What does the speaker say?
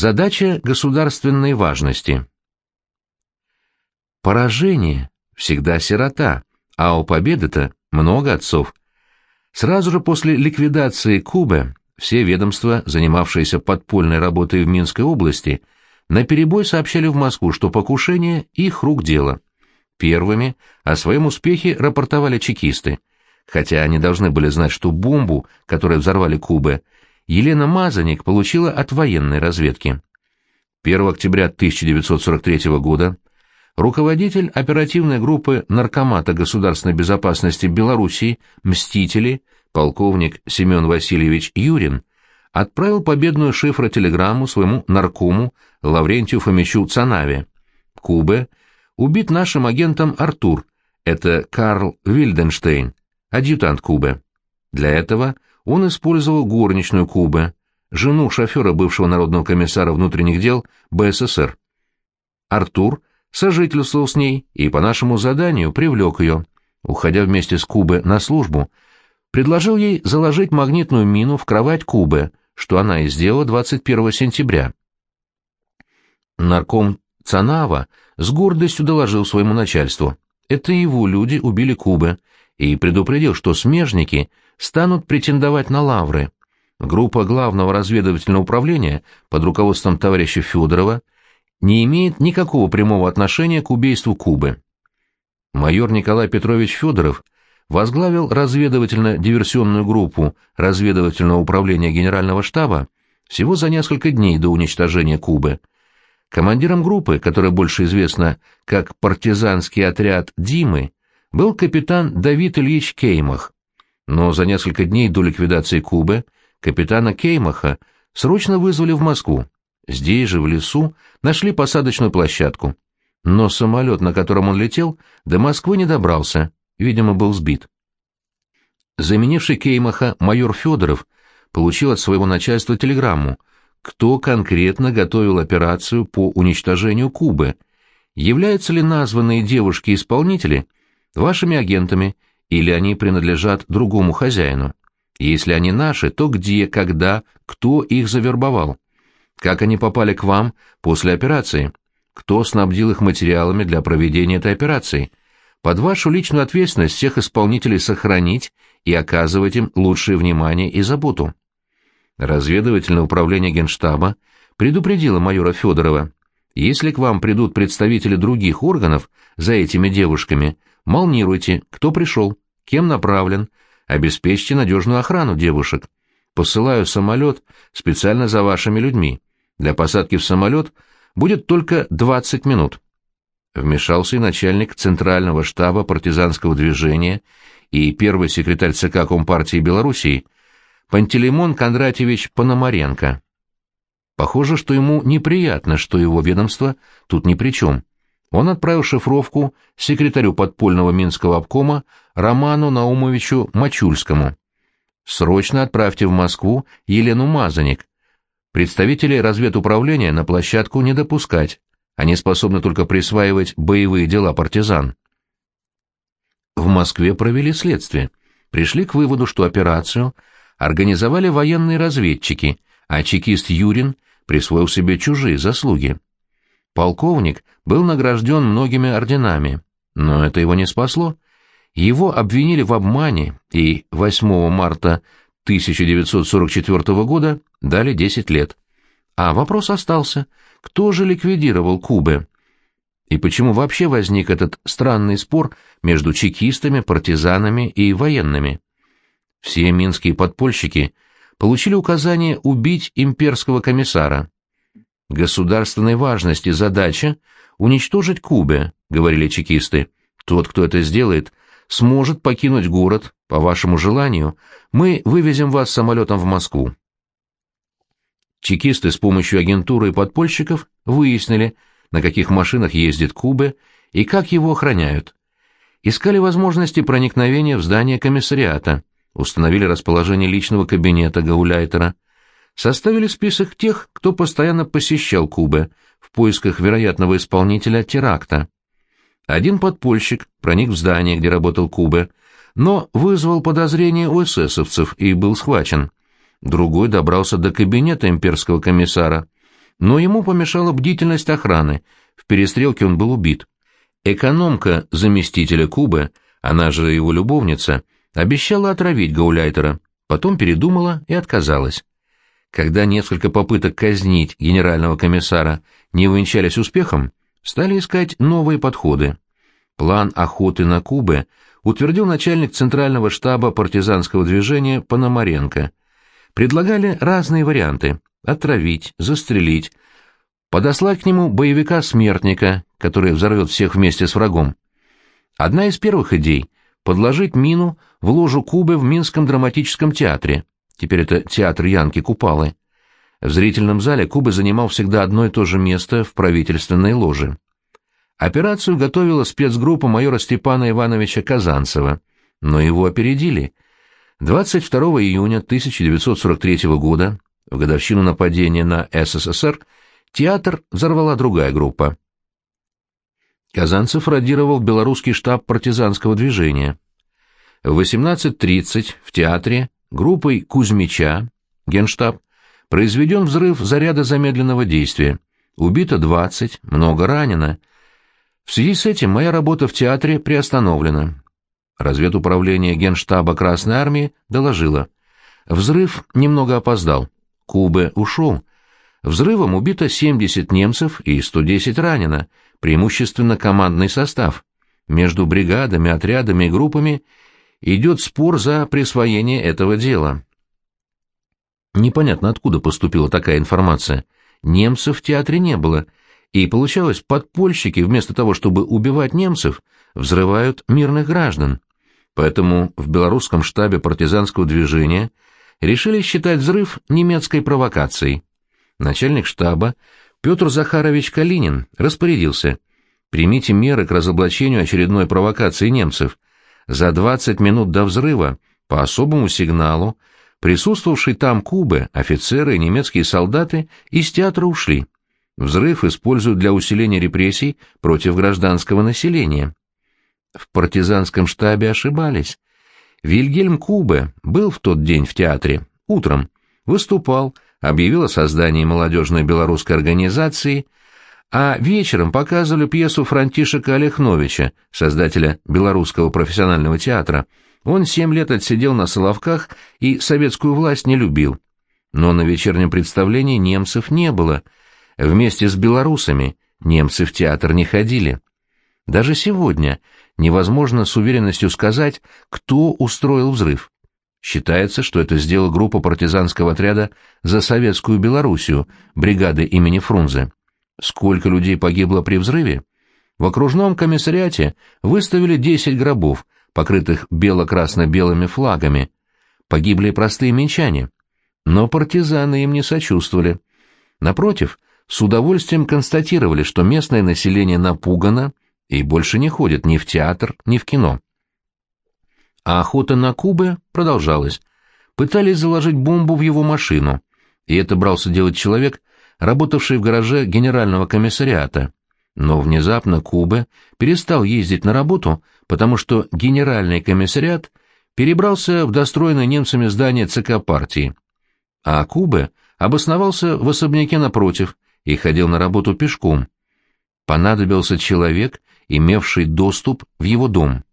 Задача государственной важности. Поражение всегда сирота, а у победы-то много отцов. Сразу же после ликвидации Кубы все ведомства, занимавшиеся подпольной работой в Минской области, наперебой сообщали в Москву, что покушение — их рук дело. Первыми о своем успехе рапортовали чекисты, хотя они должны были знать, что бомбу, которой взорвали Кубы, Елена Мазаник получила от военной разведки. 1 октября 1943 года руководитель оперативной группы Наркомата государственной безопасности Белоруссии «Мстители» полковник Семен Васильевич Юрин отправил победную шифротелеграмму своему наркому Лаврентию Фомичу Цанаве. Кубе убит нашим агентом Артур, это Карл Вильденштейн, адъютант Кубе. Для этого он использовал горничную Кубе, жену шофера бывшего народного комиссара внутренних дел БССР. Артур сожительствовал с ней и по нашему заданию привлек ее. Уходя вместе с Кубе на службу, предложил ей заложить магнитную мину в кровать Кубы, что она и сделала 21 сентября. Нарком Цанава с гордостью доложил своему начальству. Это его люди убили Кубы и предупредил, что смежники станут претендовать на лавры. Группа главного разведывательного управления под руководством товарища Федорова не имеет никакого прямого отношения к убийству Кубы. Майор Николай Петрович Федоров – возглавил разведывательно-диверсионную группу разведывательного управления Генерального штаба всего за несколько дней до уничтожения Кубы. Командиром группы, которая больше известна как партизанский отряд Димы, был капитан Давид Ильич Кеймах. Но за несколько дней до ликвидации Кубы капитана Кеймаха срочно вызвали в Москву. Здесь же, в лесу, нашли посадочную площадку. Но самолет, на котором он летел, до Москвы не добрался, видимо, был сбит. Заменивший Кеймаха майор Федоров получил от своего начальства телеграмму, кто конкретно готовил операцию по уничтожению Кубы, являются ли названные девушки-исполнители вашими агентами или они принадлежат другому хозяину. Если они наши, то где, когда, кто их завербовал? Как они попали к вам после операции? Кто снабдил их материалами для проведения этой операции? Под вашу личную ответственность всех исполнителей сохранить и оказывать им лучшее внимание и заботу. Разведывательное управление Генштаба предупредило майора Федорова, если к вам придут представители других органов за этими девушками, молнируйте, кто пришел, кем направлен, обеспечьте надежную охрану девушек. Посылаю самолет специально за вашими людьми. Для посадки в самолет будет только 20 минут. Вмешался и начальник Центрального штаба партизанского движения и первый секретарь ЦК Компартии Белоруссии Пантелеймон Кондратьевич Пономаренко. Похоже, что ему неприятно, что его ведомство тут ни при чем. Он отправил шифровку секретарю подпольного Минского обкома Роману Наумовичу Мачульскому. «Срочно отправьте в Москву Елену Мазаник. Представителей разведуправления на площадку не допускать. Они способны только присваивать боевые дела партизан. В Москве провели следствие. Пришли к выводу, что операцию организовали военные разведчики, а чекист Юрин присвоил себе чужие заслуги. Полковник был награжден многими орденами, но это его не спасло. Его обвинили в обмане и 8 марта 1944 года дали 10 лет. А вопрос остался, кто же ликвидировал Кубы? И почему вообще возник этот странный спор между чекистами, партизанами и военными? Все минские подпольщики получили указание убить имперского комиссара. Государственной важности задача — уничтожить Кубе, говорили чекисты. Тот, кто это сделает, сможет покинуть город, по вашему желанию, мы вывезем вас самолетом в Москву. Чекисты с помощью агентуры и подпольщиков выяснили, на каких машинах ездит Кубе и как его охраняют. Искали возможности проникновения в здание комиссариата, установили расположение личного кабинета Гауляйтера, составили список тех, кто постоянно посещал Кубе в поисках вероятного исполнителя теракта. Один подпольщик проник в здание, где работал Кубе, но вызвал подозрение у эсэсовцев и был схвачен другой добрался до кабинета имперского комиссара, Но ему помешала бдительность охраны, в перестрелке он был убит. Экономка заместителя Кубы, она же его любовница, обещала отравить Гауляйтера, потом передумала и отказалась. Когда несколько попыток казнить генерального комиссара не увенчались успехом, стали искать новые подходы. План охоты на Кубы утвердил начальник Центрального штаба партизанского движения Пономаренко. Предлагали разные варианты – отравить, застрелить, подослать к нему боевика-смертника, который взорвет всех вместе с врагом. Одна из первых идей – подложить мину в ложу Кубы в Минском драматическом театре. Теперь это театр Янки Купалы. В зрительном зале Куба занимал всегда одно и то же место в правительственной ложе. Операцию готовила спецгруппа майора Степана Ивановича Казанцева, но его опередили. 22 июня 1943 года, в годовщину нападения на СССР, театр взорвала другая группа. Казанцев радировал белорусский штаб партизанского движения. В 18.30 в театре группой Кузьмича, генштаб, произведен взрыв заряда замедленного действия. Убито 20, много ранено. В связи с этим моя работа в театре приостановлена. Разведуправление Генштаба Красной Армии доложило. Взрыв немного опоздал. Кубе ушел. Взрывом убито 70 немцев и 110 ранено, преимущественно командный состав. Между бригадами, отрядами и группами идет спор за присвоение этого дела. Непонятно, откуда поступила такая информация. Немцев в театре не было — и получалось, подпольщики вместо того, чтобы убивать немцев, взрывают мирных граждан. Поэтому в белорусском штабе партизанского движения решили считать взрыв немецкой провокацией. Начальник штаба Петр Захарович Калинин распорядился «Примите меры к разоблачению очередной провокации немцев. За 20 минут до взрыва, по особому сигналу, присутствовавшие там Кубы, офицеры и немецкие солдаты из театра ушли». Взрыв используют для усиления репрессий против гражданского населения. В партизанском штабе ошибались. Вильгельм Кубе был в тот день в театре, утром, выступал, объявил о создании молодежной белорусской организации, а вечером показывали пьесу Франтишека Олехновича, создателя Белорусского профессионального театра. Он семь лет отсидел на Соловках и советскую власть не любил. Но на вечернем представлении немцев не было — Вместе с белорусами немцы в театр не ходили. Даже сегодня невозможно с уверенностью сказать, кто устроил взрыв. Считается, что это сделала группа партизанского отряда за советскую Белоруссию, бригады имени Фрунзе. Сколько людей погибло при взрыве? В окружном комиссариате выставили 10 гробов, покрытых бело-красно-белыми флагами. Погибли простые менчане. Но партизаны им не сочувствовали. Напротив, с удовольствием констатировали, что местное население напугано и больше не ходит ни в театр, ни в кино. А охота на Кубы продолжалась. Пытались заложить бомбу в его машину, и это брался делать человек, работавший в гараже генерального комиссариата. Но внезапно Кубе перестал ездить на работу, потому что генеральный комиссариат перебрался в достроенное немцами здание ЦК партии. А Кубе обосновался в особняке напротив – и ходил на работу пешком. Понадобился человек, имевший доступ в его дом.